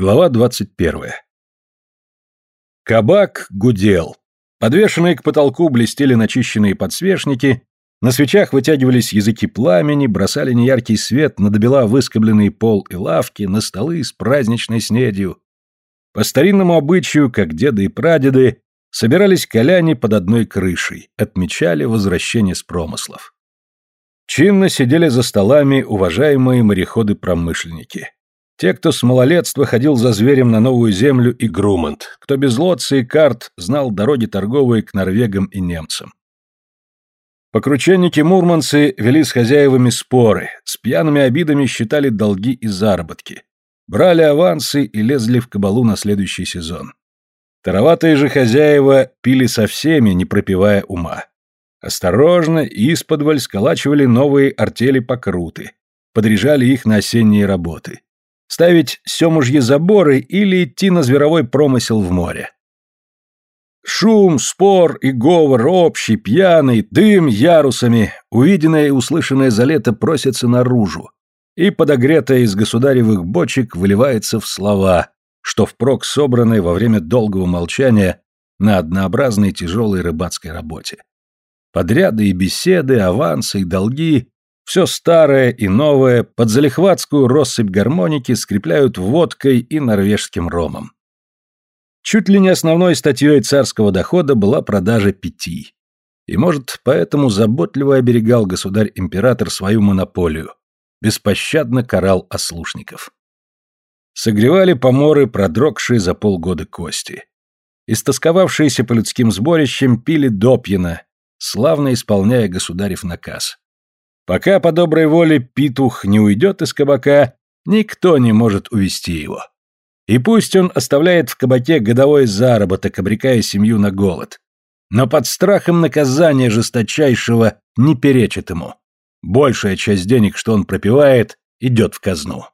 Глава 21. Кабак гудел. Подвешенные к потолку блестели начищенные подсвечники, на свечах вытягивались языки пламени, бросали неяркий свет на добела выскобленный пол и лавки, на столы с праздничной снедью. По старинному обычаю, как деды и прадеды, собирались коляне под одной крышей, отмечали возвращение с промыслов. Чинно сидели за столами уважаемые мореходы-промышленники. Те, кто с малолетства ходил за зверем на новую землю и Грумант, кто без лодцы и карт знал дороги торговые к норвегам и немцам. Покрученники-мурманцы вели с хозяевами споры, с пьяными обидами считали долги и заработки, брали авансы и лезли в кабалу на следующий сезон. Тароватые же хозяева пили со всеми, не пропивая ума. Осторожно и исподволь сколачивали новые артели покруты, подряжали их на осенние работы ставить семужьи заборы или идти на зверовой промысел в море. Шум, спор и говор общий, пьяный, дым ярусами, увиденное и услышанное за лето просятся наружу, и подогретое из государевых бочек выливается в слова, что впрок собраны во время долгого молчания на однообразной тяжелой рыбацкой работе. Подряды и беседы, авансы и долги все старое и новое под залихватскую россыпь гармоники скрепляют водкой и норвежским ромом. Чуть ли не основной статьей царского дохода была продажа питий. И, может, поэтому заботливо оберегал государь-император свою монополию, беспощадно карал ослушников. Согревали поморы, продрогшие за полгода кости. Истосковавшиеся по людским сборищам пили допьяно, славно исполняя государев наказ. Пока по доброй воле Питух не уйдет из кабака, никто не может увести его. И пусть он оставляет в кабаке годовой заработок, обрекая семью на голод. Но под страхом наказания жесточайшего не перечит ему. Большая часть денег, что он пропивает, идет в казну.